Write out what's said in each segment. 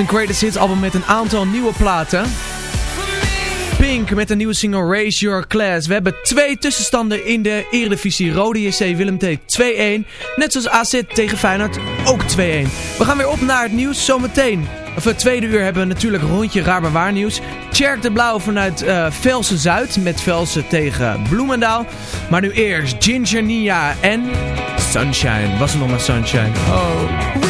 een Greatest Hits album met een aantal nieuwe platen. Pink met een nieuwe single Raise Your Class. We hebben twee tussenstanden in de Eredivisie. Rode JC Willem T 2-1. Net zoals AZ tegen Feyenoord ook 2-1. We gaan weer op naar het nieuws zometeen. Of het tweede uur hebben we natuurlijk rondje raar maar waar nieuws. De Blauw vanuit uh, Velsen Zuid met Velsen tegen Bloemendaal. Maar nu eerst Ginger Nia en Sunshine. Was er nog maar Sunshine? Oh.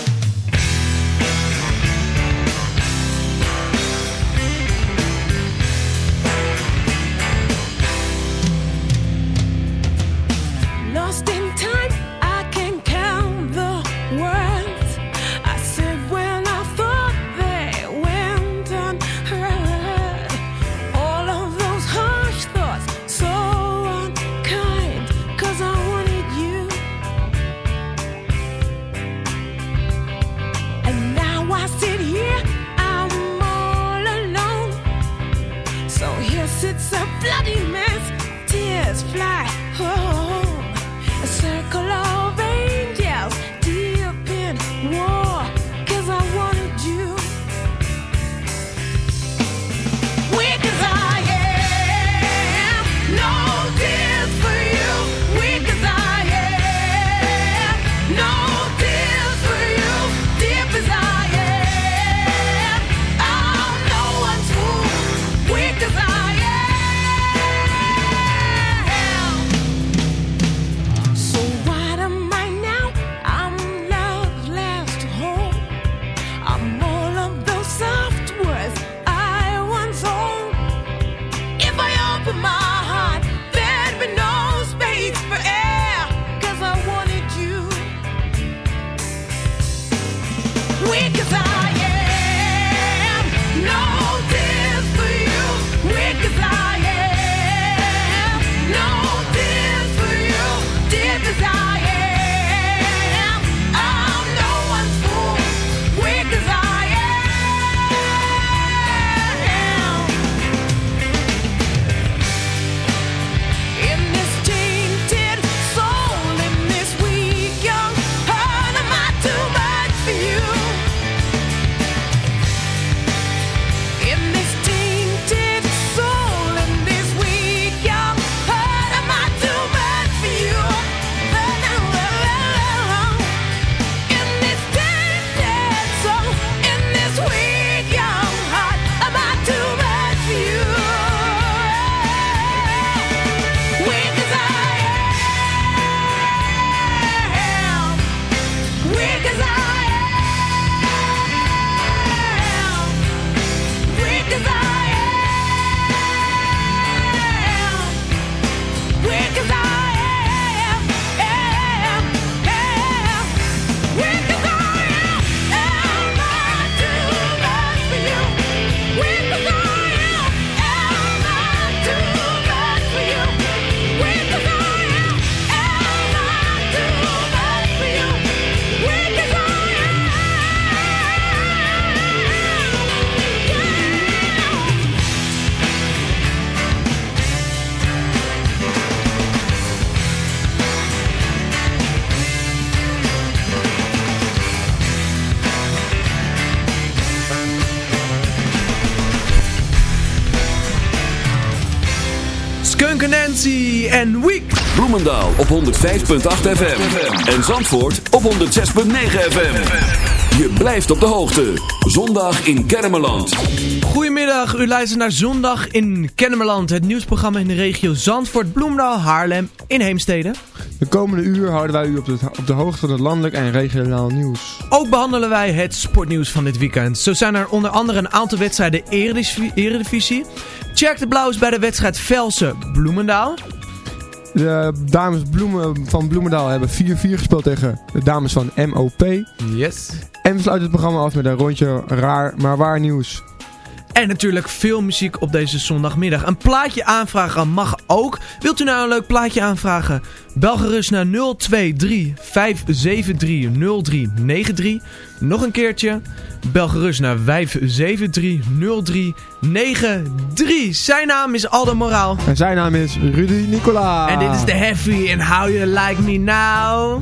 Fly. En Week. Bloemendaal op 105.8 FM. En Zandvoort op 106.9 FM. Je blijft op de hoogte. Zondag in Kennemerland. Goedemiddag, u luistert naar Zondag in Kennemerland. Het nieuwsprogramma in de regio Zandvoort, Bloemendaal, Haarlem in Heemstede. De komende uur houden wij u op de, op de hoogte van het landelijk en regionaal nieuws. Ook behandelen wij het sportnieuws van dit weekend. Zo zijn er onder andere een aantal wedstrijden Eredivisie. Check de Blauws bij de wedstrijd Velsen-Bloemendaal. De dames Bloemen van Bloemendaal hebben 4-4 gespeeld tegen de dames van MOP. Yes. En we sluiten het programma af met een rondje raar maar waar nieuws. En natuurlijk veel muziek op deze zondagmiddag. Een plaatje aanvragen mag ook. Wilt u nou een leuk plaatje aanvragen? Bel gerust naar 023 573 0393. Nog een keertje. Bel gerust naar 573 0393. Zijn naam is Aldo Moraal. En zijn naam is Rudy Nicola. En dit is de Heavy and How You Like Me Now.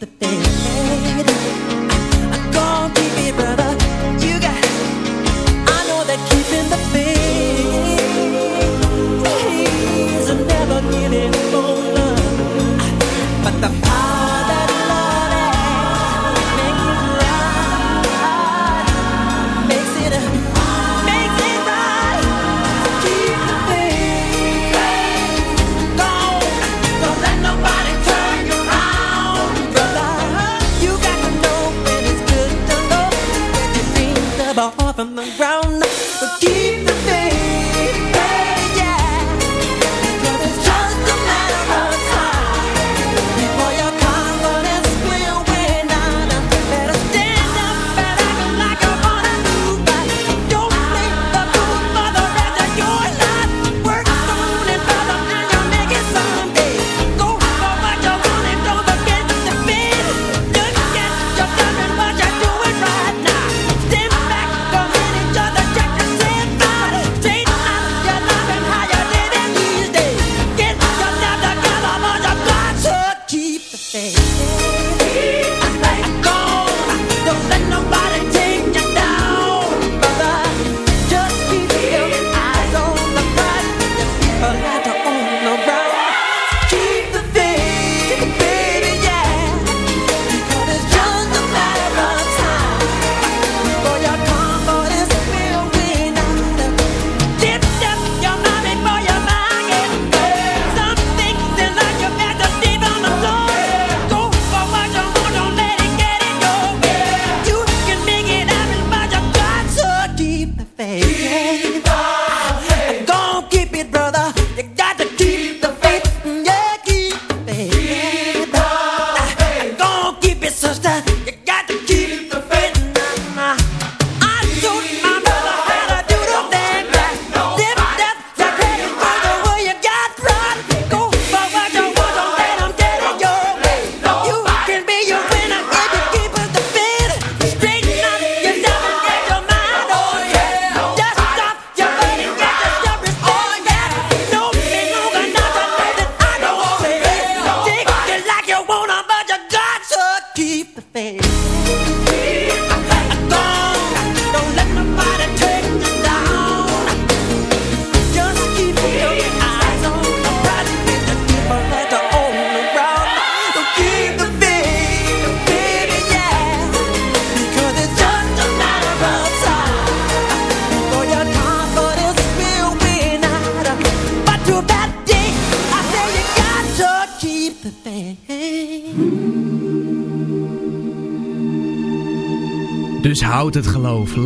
the thing.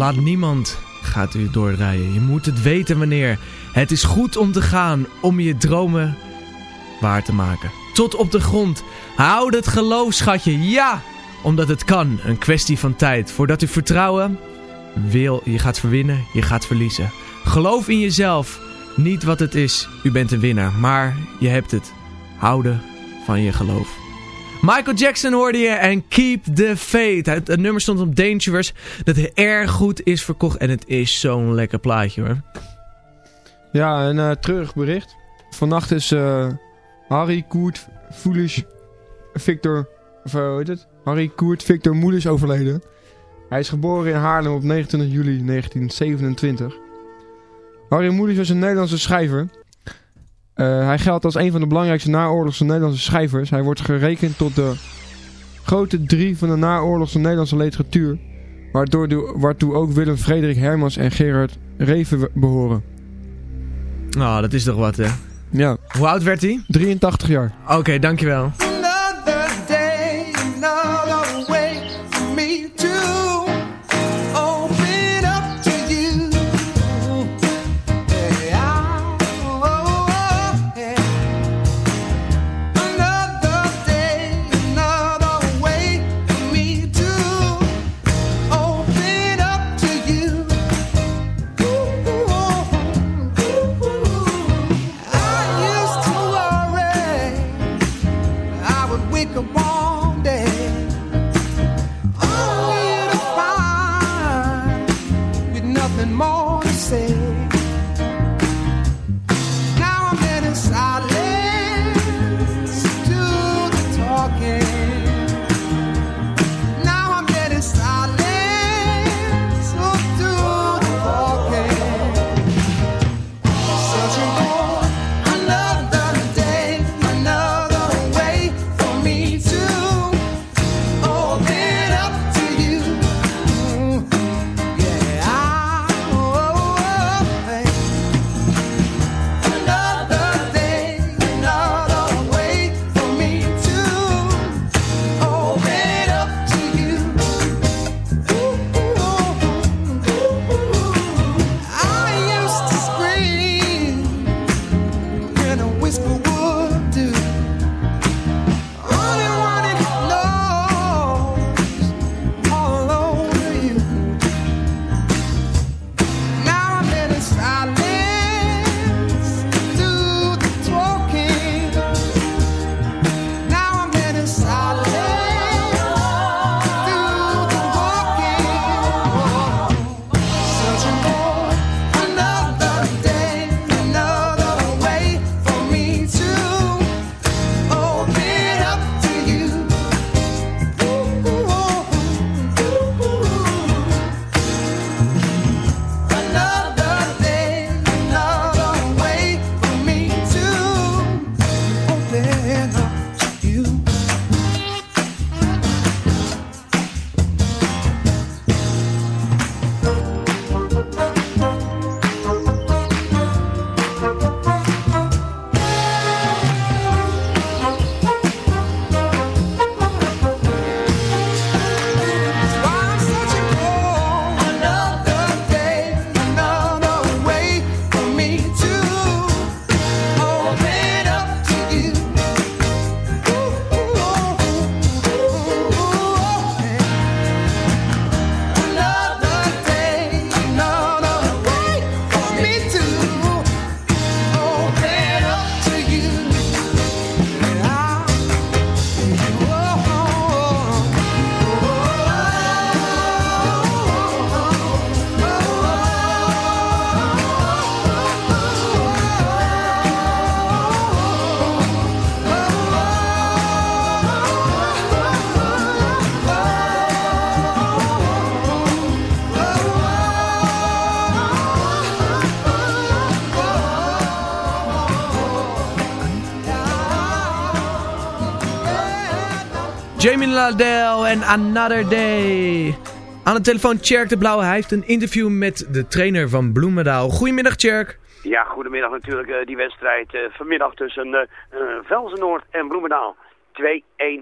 Laat niemand gaat u doordraaien. Je moet het weten wanneer. Het is goed om te gaan, om je dromen waar te maken. Tot op de grond. Houd het geloof, schatje. Ja! Omdat het kan. Een kwestie van tijd. Voordat u vertrouwen wil, je gaat verwinnen, je gaat verliezen. Geloof in jezelf. Niet wat het is. U bent een winnaar. Maar je hebt het. Houden van je geloof. Michael Jackson hoorde je en Keep the Faith. Het, nummer stond op Dangerous. Dat erg goed is verkocht. En het is zo'n lekker plaatje hoor. Ja, een eh treurig bericht. Vannacht is eh, Harry Koert Foolish Victor... Of eh, hoe heet het? Harry Koert Victor Moelis overleden. Hij is geboren in Haarlem op 29 juli 1927. Harry Moelis was een Nederlandse schrijver. Eh, hij geldt als een van de belangrijkste naoorlogse Nederlandse schrijvers. Hij wordt gerekend tot de grote drie van de naoorlogse Nederlandse literatuur. Waardoor de, waartoe ook Willem Frederik Hermans en Gerard Reven behoren. Nou, dat is toch wat hè. Ja, Hoe oud werd hij? 83 jaar. Oké, dankjewel. Jamie Ladell en Another Day. Aan de telefoon Tjerk de Blauwe. Hij heeft een interview met de trainer van Bloemendaal. Goedemiddag Tjerk. Ja, goedemiddag natuurlijk. eh, die wedstrijd eh, vanmiddag tussen uh, Velzen-Noord en Bloemendaal. 2-1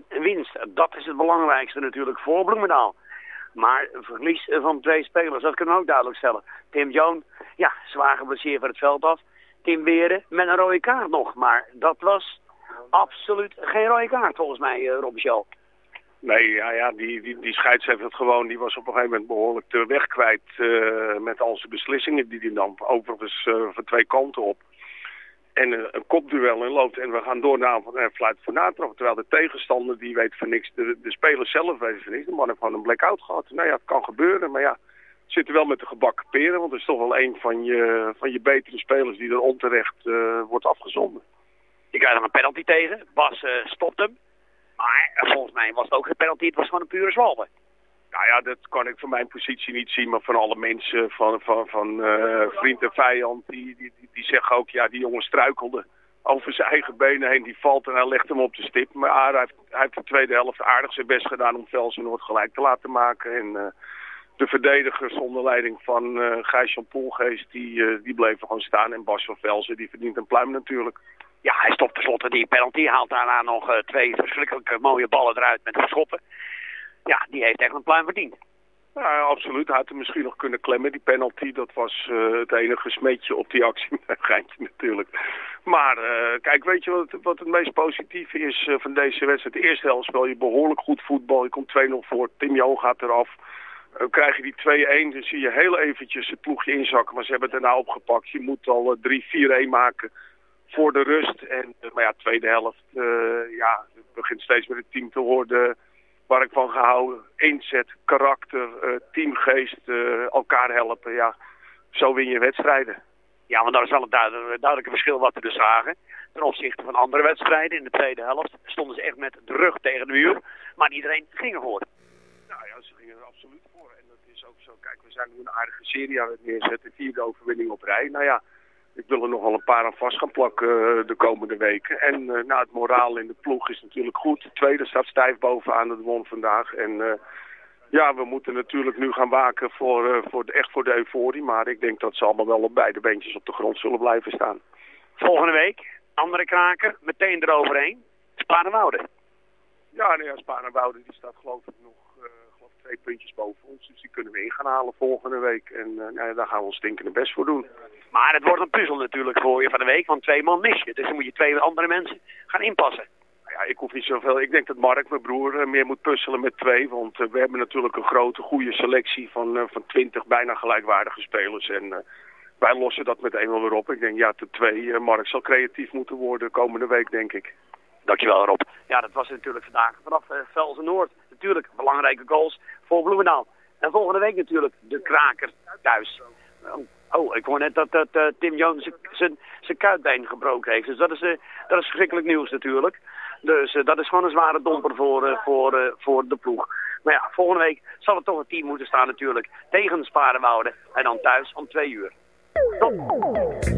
winst. Dat is het belangrijkste natuurlijk voor Bloemendaal. Maar verlies van twee spelers, dat kunnen we ook duidelijk stellen. Tim Joan, ja, zwaar geblesseerd van het veld af. Tim Beren met een rode kaart nog. Maar dat was absoluut geen rode kaart volgens mij, Rob. Nee, ja, ja die, die, die scheidsrechter het gewoon, die was op een gegeven moment behoorlijk de weg kwijt uh, met al zijn beslissingen die hij nam. Overigens uh, van twee kanten op. En een kopduel in loopt en we gaan door naar een fluit voor. Terwijl de tegenstander die weet van niks, de, de speler zelf weet van niks. De man heeft gewoon een blackout gehad. Nou ja, het kan gebeuren, maar ja, zit er wel met de gebakken peren. Want het is toch wel een van je, van je betere spelers die er onterecht wordt afgezonden. Je krijgt er een penalty tegen. Bas stopt hem. Maar volgens mij was het ook geen penalty, het was gewoon een pure zwalbe. Nou ja, dat kan ik van mijn positie niet zien, maar van alle mensen, van, van, van uh, vriend en vijand, die, die, die, zeggen ook, ja, die jongen struikelde over zijn eigen benen heen, die valt en hij legt hem op de stip. Maar hij heeft, de tweede helft aardig zijn best gedaan om Velsen-Noord gelijk te laten maken. En uh, de verdedigers onder leiding van uh, Gijs-Jan Poelgeest, die, die bleven gewoon staan. En Bas van Velsen, die verdient een pluim natuurlijk. Ja, hij stopt tenslotte die penalty. Haalt daarna nog uh, twee verschrikkelijke mooie ballen eruit met schoppen. Ja, die heeft echt een pluim verdiend. Ja, absoluut. Had hem misschien nog kunnen klemmen, die penalty. Dat was uh, het enige smetje op die actie. Geintje natuurlijk. Maar uh, kijk, weet je wat, wat het meest positieve is van deze wedstrijd? De eerste helft speel je behoorlijk goed voetbal. Je komt 2-0 voor. Tim Joon gaat eraf. Krijg je die 2-1, dan zie je heel eventjes het ploegje inzakken. Maar ze hebben het daarna opgepakt. Je moet al 3-4-1 maken voor de rust. En, maar ja, tweede helft, uh, ja, het begint steeds met het team te worden waar ik van gehouden. Inzet, karakter, uh, teamgeest, elkaar helpen. Ja, zo win je wedstrijden. Ja, want daar is wel een duidelijk, duidelijk verschil wat we dus zagen. Ten opzichte van andere wedstrijden in de tweede helft stonden ze echt met de rug tegen de muur. Maar iedereen ging ervoor. Nou ja, ze gingen er absoluut voor. En dat is ook zo. Kijk, we zijn nu een aardige serie aan het neerzetten. Vierde overwinning op rij. Nou ja, ik wil er nog wel een paar aan vast gaan plakken uh, de komende weken. En uh, nou, het moraal in de ploeg is natuurlijk goed. De tweede staat stijf bovenaan het won vandaag. En uh, ja, we moeten natuurlijk nu gaan waken voor, voor de, echt voor de euforie. Maar ik denk dat ze allemaal wel op beide beentjes op de grond zullen blijven staan. Volgende week, andere kraker, meteen eroverheen. Spanenwoude. Ja, nee, ja, Spanenwoude die staat geloof ik nog twee puntjes boven ons. Dus die kunnen we in gaan halen volgende week. En nou, daar gaan we ons stinkende best voor doen. Maar het wordt een puzzel natuurlijk voor je van de week, want twee man mis je. Dus dan moet je twee andere mensen gaan inpassen. Ja, ik hoef niet zoveel. Ik denk dat Mark, mijn broer, meer moet puzzelen met twee. Want uh, we hebben natuurlijk een grote, goede selectie van, van 20 bijna gelijkwaardige spelers. En wij lossen dat met eenmaal weer op. Ik denk, ja, tot twee. Mark zal creatief moeten worden komende week, denk ik. Dankjewel, Rob. Ja, dat was natuurlijk vandaag vanaf uh, Velsen Noord. Natuurlijk belangrijke goals voor Bloemendaal. En volgende week natuurlijk de kraker thuis. Oh, ik hoor net dat, dat uh, Tim Jones zijn kuitbeen gebroken heeft. Dus dat is, uh, dat is verschrikkelijk nieuws natuurlijk. Dus uh, dat is gewoon een zware domper voor, voor, voor de ploeg. Maar ja, volgende week zal het toch een team moeten staan natuurlijk. Tegen Sparenwouden en dan thuis om twee uur. Top.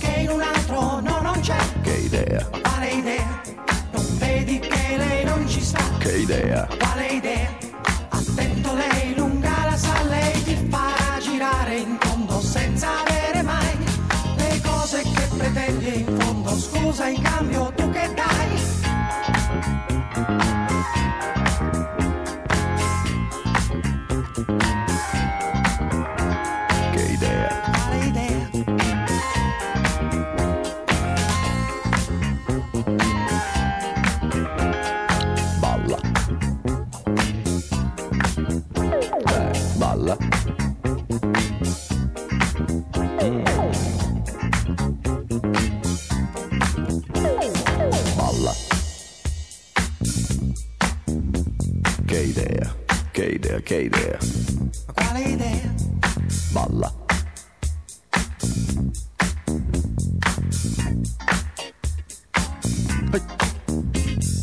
pausa y cambio idea, che idea. Quale idea? Balla. Hey.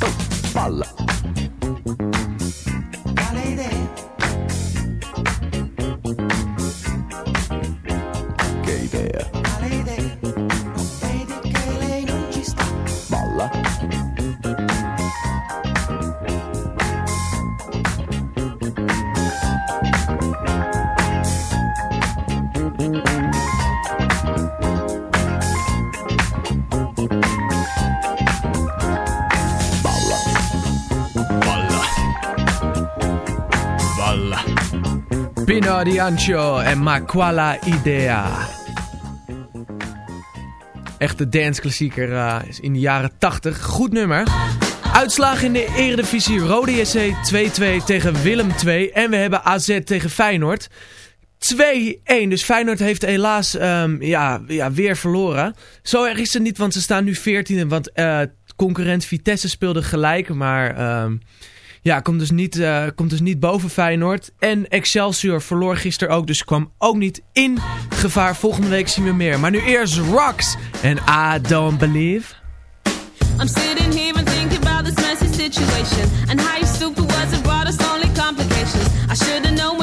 Oh, Balla. Pino di Ancio en Ma Quala Idea. Echte danceklassieker uh, in de jaren 80. Goed nummer. Uitslagen in de Eredivisie. Rode JC 2-2 tegen Willem 2. En we hebben AZ tegen Feyenoord. 2-1. Dus Feyenoord heeft helaas um, ja, ja, weer verloren. Zo erg is het niet, want ze staan nu 14e. Want uh, concurrent Vitesse speelde gelijk. Maar um, ja, komt dus, niet, uh, komt dus niet boven Feyenoord. En Excelsior verloor gisteren ook. Dus kwam ook niet in gevaar. Volgende week zien we meer. Maar nu eerst Rocks. En I Don't Believe. I'm sitting here and thinking about this messy situation and how you stupid was and brought us only complications. I should have known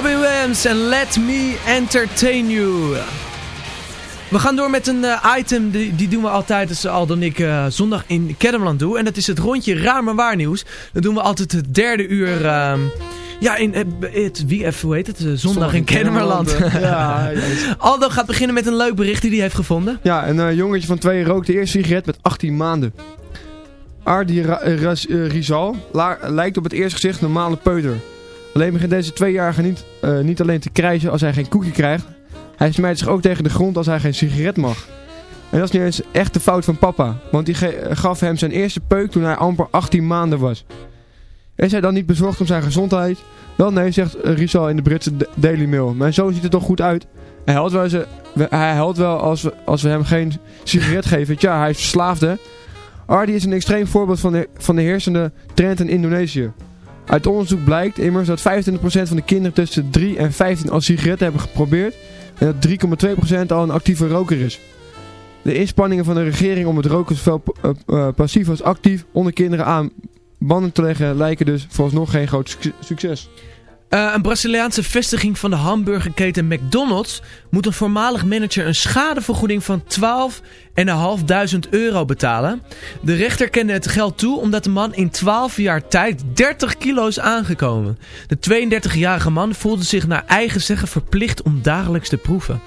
Robin Williams en Let Me Entertain You. We gaan door met een eh, item, die, die doen we altijd als Aldo en ik eh, zondag in Kennemerland doen. En dat is het rondje raar maar waar nieuws. Dat doen we altijd het derde uur, ehm, Ja, in eh, het, wie, even, hoe heet het? Zondag in Kennemerland. Ja. Aldo gaat beginnen met een leuk bericht die hij heeft gevonden. Ja, een jongetje van twee rookt de eerste sigaret met 18 maanden. Ardi Ra- Rizal lijkt op het eerste gezicht een normale peuter. Alleen begint deze tweejarige niet, eh, niet alleen te krijzen als hij geen koekje krijgt. Hij smijt zich ook tegen de grond als hij geen sigaret mag. En dat is niet eens echt de fout van papa. Want die gaf hem zijn eerste peuk toen hij amper 18 maanden was. Is hij dan niet bezorgd om zijn gezondheid? Wel nee, zegt eh, Rizal in de Britse Daily Mail. Mijn zoon ziet er toch goed uit? Hij helpt wel, we- hij helpt wel als, we, als we hem geen sigaret geven. Tja, hij is verslaafd hè. Ardi is een extreem voorbeeld van de, van de heersende trend in Indonesië. Uit onderzoek blijkt immers dat 25% van de kinderen tussen 3 en 15 al sigaretten hebben geprobeerd. En dat 3,2% al een actieve roker is. De inspanningen van de regering om het roken zowel eh, eh, passief als actief onder kinderen aan banden te leggen lijken dus vooralsnog geen groot suc- succes. Eh, een Braziliaanse vestiging van de hamburgerketen McDonald's moet een voormalig manager een schadevergoeding van 12.500 euro betalen. De rechter kende het geld toe omdat de man in 12 jaar tijd 30 kilo is aangekomen. De 32-jarige man voelde zich naar eigen zeggen verplicht om dagelijks te proeven.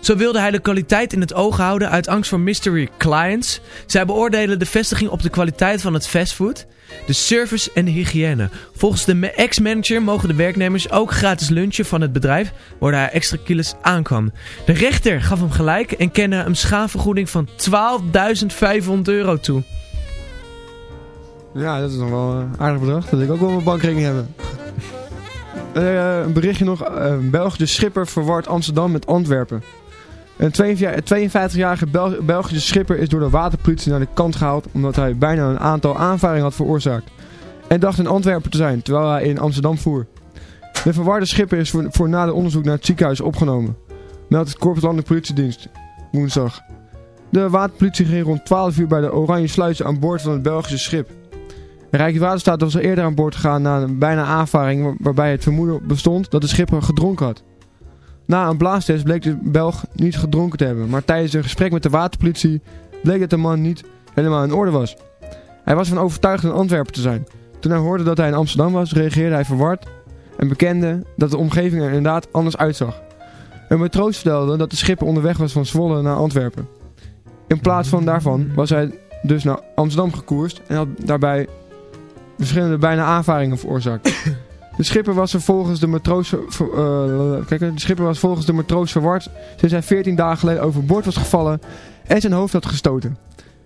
Zo wilde hij de kwaliteit in het oog houden uit angst voor mystery clients. Zij beoordelen de vestiging op de kwaliteit van het fastfood, de service en de hygiëne. Volgens de ex-manager mogen de werknemers ook gratis lunchen van het bedrijf, waardoor hij extra kilo's aankwam. De rechter gaf hem gelijk en kende hem schaafvergoeding van 12.500 euro toe. Ja, dat is nog wel een aardig bedrag. Dat ik ook wel mijn bankrekening hebben. Eh, een berichtje nog. eh, Een Belgische schipper verwart Amsterdam met Antwerpen. Een 52-jarige Bel- Belgische schipper is door de waterpolitie naar de kant gehaald omdat hij bijna een aantal aanvaringen had veroorzaakt. En dacht in Antwerpen te zijn, terwijl hij in Amsterdam voer. De verwarde schipper is voor, voor nader onderzoek naar het ziekenhuis opgenomen. Meldt het Korps Landelijke Politiedienst woensdag. De waterpolitie ging rond 12 uur bij de Oranje Sluizen aan boord van het Belgische schip. Rijkswaterstaat was al eerder aan boord gegaan na een bijna aanvaring waar- waarbij het vermoeden bestond dat de schipper gedronken had. Na een blaastest bleek de Belg niet gedronken te hebben, maar tijdens een gesprek met de waterpolitie bleek dat de man niet helemaal in orde was. Hij was van overtuigd in Antwerpen te zijn. Toen hij hoorde dat hij in Amsterdam was, reageerde hij verward en bekende dat de omgeving er inderdaad anders uitzag. Een matroos vertelde dat de schipper onderweg was van Zwolle naar Antwerpen. In plaats van daarvan was hij dus naar Amsterdam gekoerst en had daarbij verschillende bijna aanvaringen veroorzaakt. De schipper was volgens de matroos eh, kijk, de schipper was volgens de matroos verward sinds hij 14 dagen geleden overboord was gevallen en zijn hoofd had gestoten.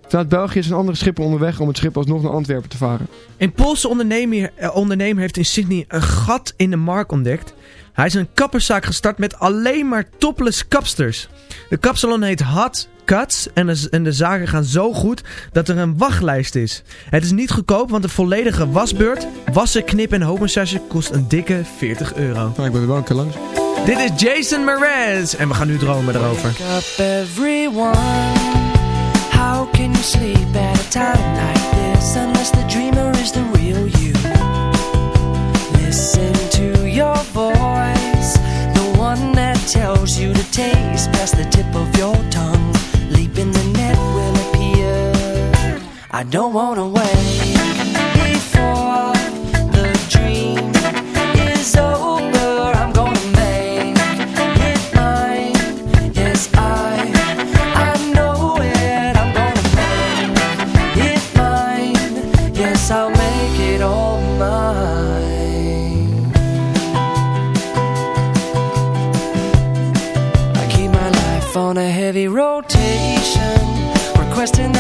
Vanuit België is een andere schipper onderweg om het schip alsnog naar Antwerpen te varen. Een Poolse ondernemer, eh, ondernemer heeft in Sydney een gat in de markt ontdekt. Hij is een kapperszaak gestart met alleen maar topless kapsters. De kapsalon heet Hot Cuts en de, en de zaken gaan zo goed dat er een wachtlijst is. Het is niet goedkoop, want een volledige wasbeurt, wassen, knippen en hoofdmassage kost een dikke 40 euro. Nou, ik ben er wel een keer langs. Dit is Jason Mraz en we gaan nu dromen erover. Wake up everyone. How can you sleep at a time like this unless the dreamer is the real you? Listen to your voice, the one that tells you to taste past the tip of your tongue. I don't wanna wait before the dream is over. I'm gonna make it mine. Yes, I, I know it. I'm gonna make it mine. Yes, I'll make it all mine. I keep my life on a heavy rotation, requesting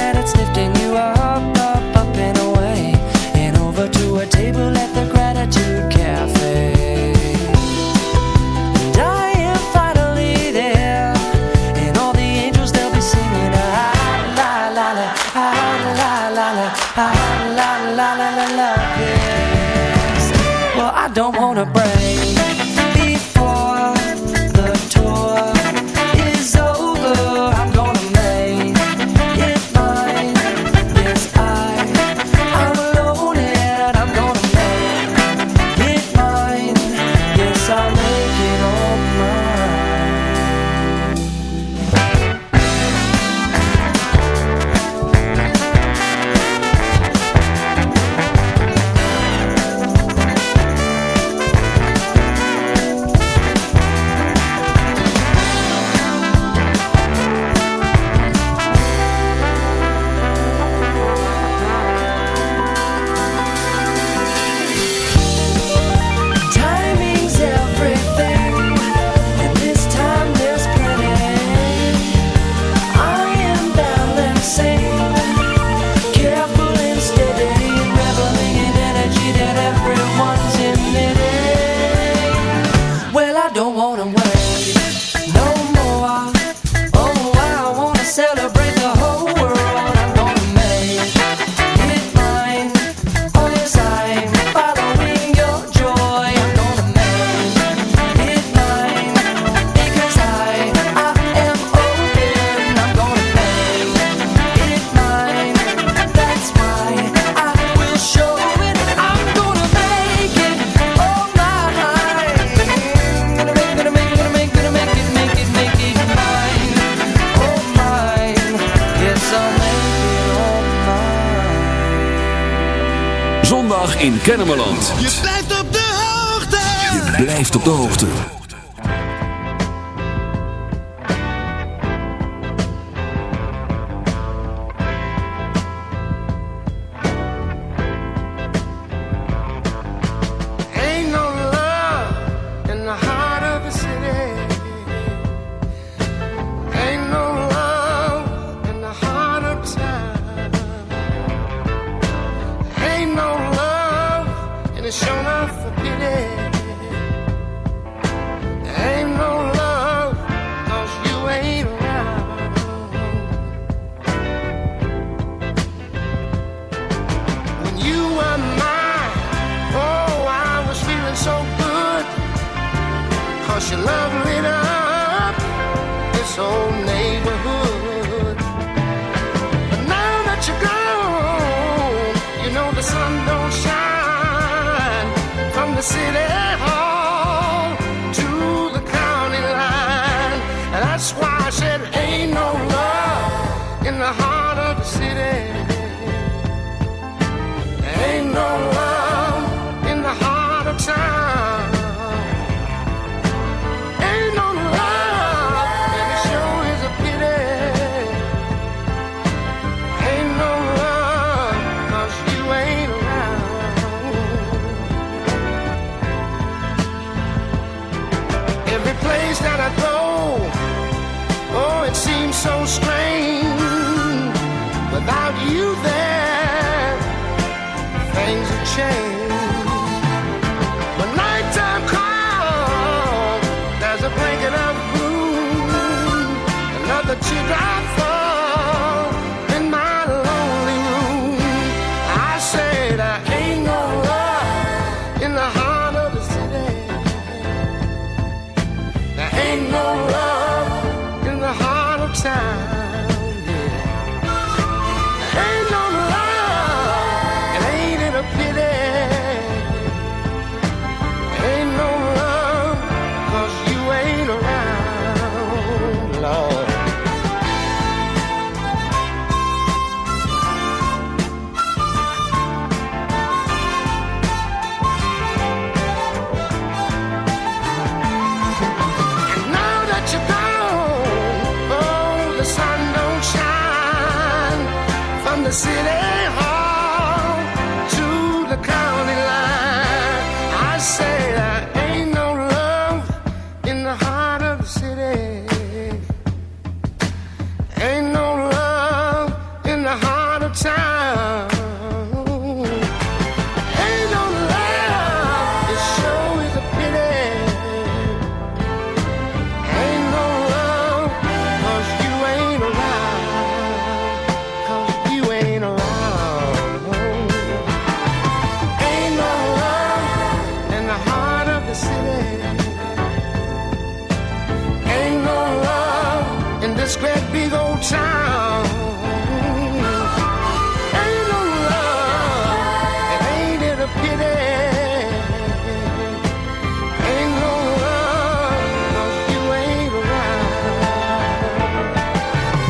Kennemerland. This city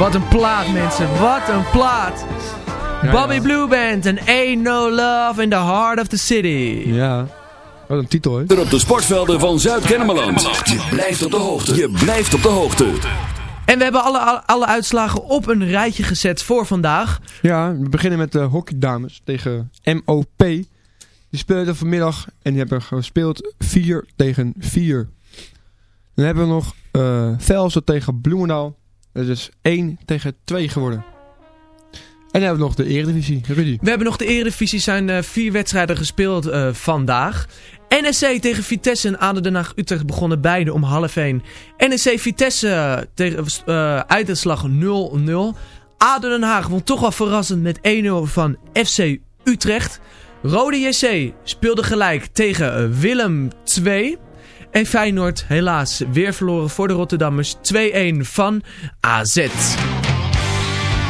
Wat een plaat mensen, wat een plaat. Bobby Blue Band en Ain't No Love in the Heart of the City. Ja, wat een titel hè. Er op de sportvelden van Zuid-Kennemerland. Je blijft op de hoogte. Je blijft op de hoogte. En we hebben alle, alle, uitslagen op een rijtje gezet voor vandaag. Ja, we beginnen met de hockeydames tegen MOP. Die speelden vanmiddag en die hebben gespeeld 4 tegen 4. Dan hebben we nog eh Velsen tegen Bloemendaal. Dat is 1 tegen 2 geworden. En dan hebben we nog de Eredivisie. Rudy. We hebben nog de Eredivisie, zijn eh, vier wedstrijden gespeeld eh, vandaag. NSC tegen Vitesse en ADO Utrecht begonnen beide om half 1. NSC Vitesse eh, tegen uitslag 0-0. ADO Den Haag won toch wel verrassend met 1-0 van FC Utrecht. Rode JC speelde gelijk tegen Willem 2. En Feyenoord helaas weer verloren voor de Rotterdammers 2-1 van AZ.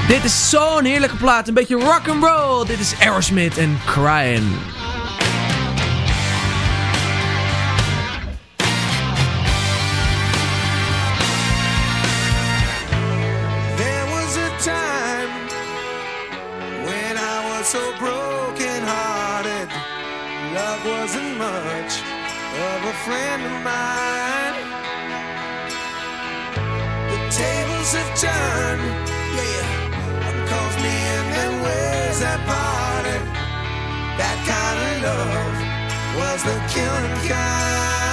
Dit is zo'n heerlijke plaat, een beetje rock and roll. Dit is Aerosmith en Crying. friend of mine. The tables have turned, yeah. And calls me and and where's that party? That kind of love was the killing kind.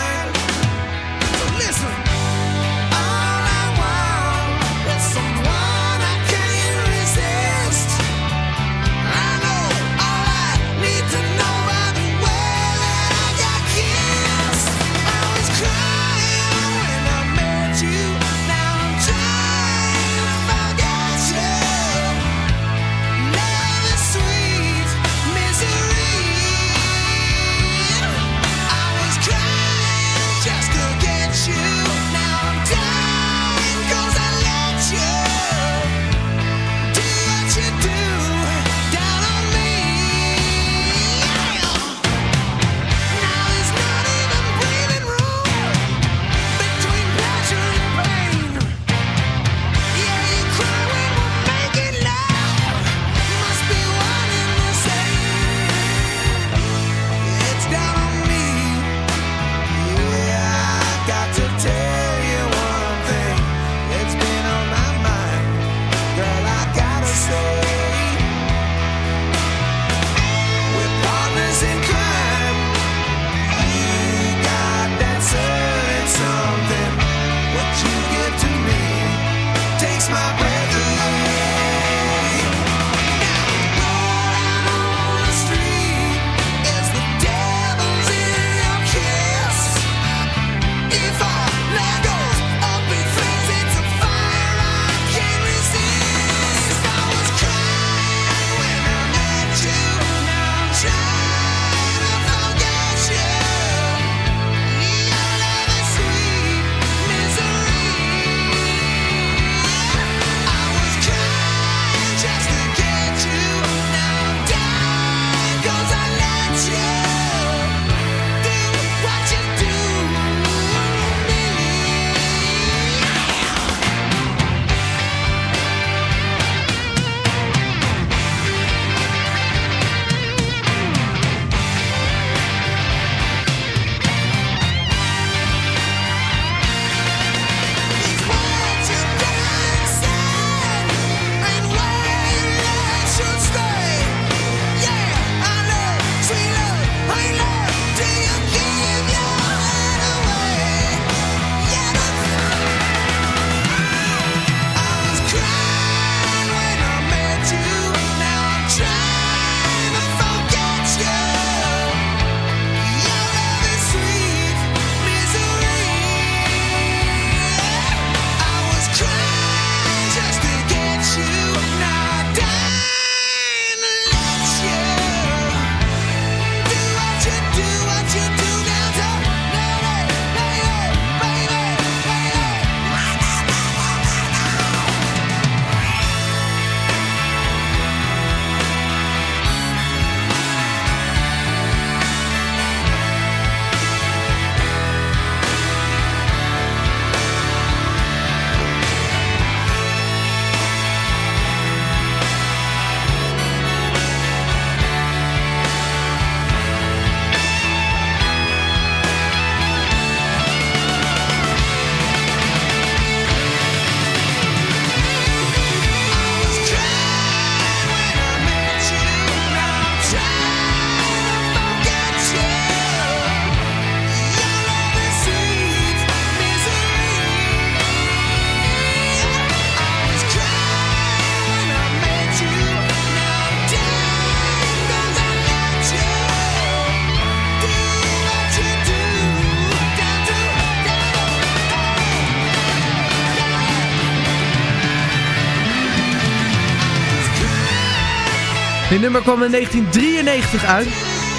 nummer kwam in 1993 uit.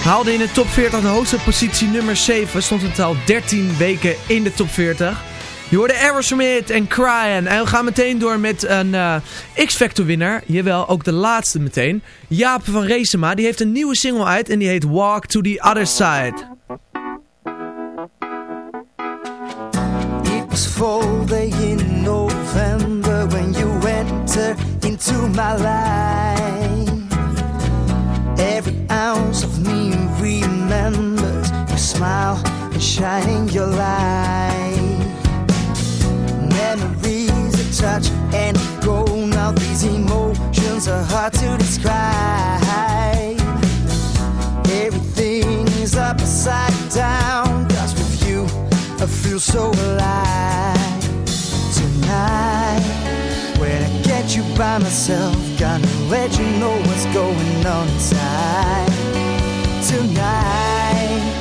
Haalde in de top 40 de hoogste positie nummer 7. Stond in totaal 13 weken in de top 40. Je hoorde Aerosmith en Cryan. En we gaan meteen door met een eh, X-Factor winnaar. Jawel, ook de laatste meteen. Jaap van Reesema, die heeft een nieuwe single uit en die heet Walk to the Other Side. It was fall day in November when you enter into my life. Smile and shining your light. Memories that touch and a go. Now these emotions are hard to describe. Everything is upside down. Cause with you, I feel so alive. Tonight, when I get you by myself, gonna let you know what's going on inside. Tonight,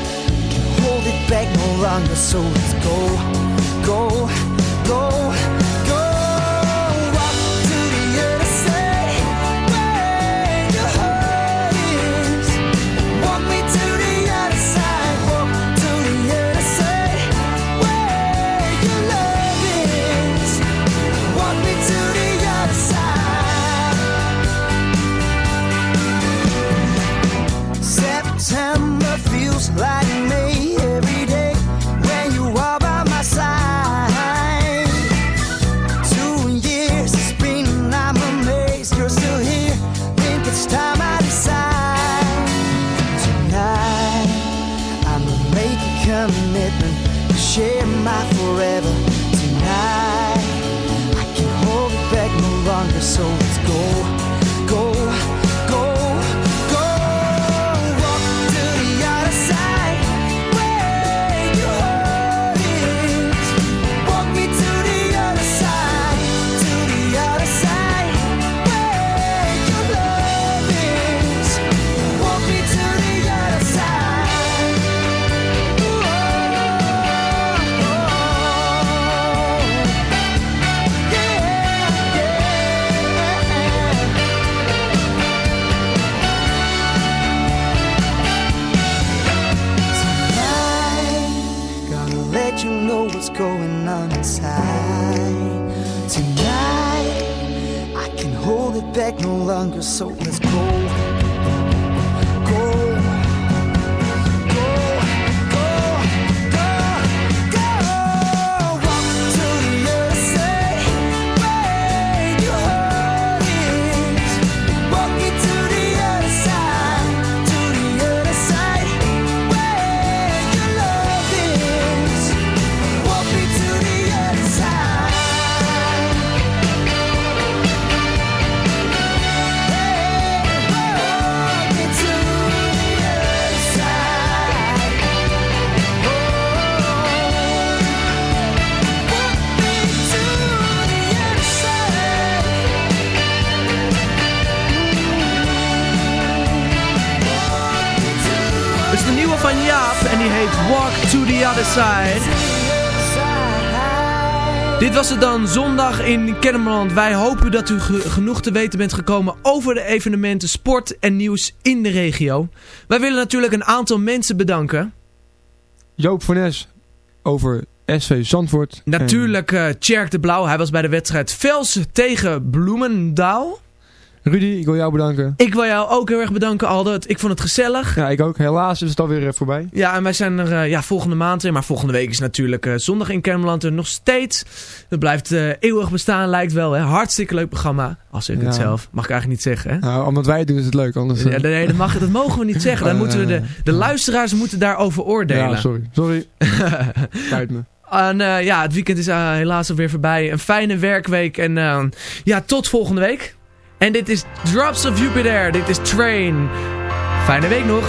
back no longer, so let's go, go, go, go. To the other side, where your heart is. Walk me to the other side, walk to the other side, where your love is. Walk me to the other side. September feels like no longer, so Dit was het dan zondag in Kennemerland. Wij hopen dat u ge- genoeg te weten bent gekomen over de evenementen, sport en nieuws in de regio. Wij willen natuurlijk een aantal mensen bedanken. Joop van Nes over SV Zandvoort. Natuurlijk eh Tjerk de Blauw, hij was bij de wedstrijd Vels tegen Bloemendaal. Rudy, ik wil jou bedanken. Ik wil jou ook heel erg bedanken Aldo, ik vond het gezellig. Ja, ik ook. Helaas is het alweer eh, voorbij. Ja, en wij zijn er eh, ja, volgende maand weer. Maar volgende week is natuurlijk eh, zondag in Kermeland er nog steeds. Dat blijft eeuwig bestaan, lijkt wel. Hè? Hartstikke leuk programma. Als ik het zelf. Mag ik eigenlijk niet zeggen. Hè? Nou, omdat wij het doen is het leuk. Anders, Ja, nee, dat, mag, dat mogen we niet zeggen. Dan moeten we de, de luisteraars moeten daarover oordelen. Ja, sorry. Sorry. Spijt me. En ja, het weekend is helaas alweer voorbij. Een fijne werkweek. En ja, tot volgende week. En dit is Drops of Jupiter. Dit is Train. Fijne week nog.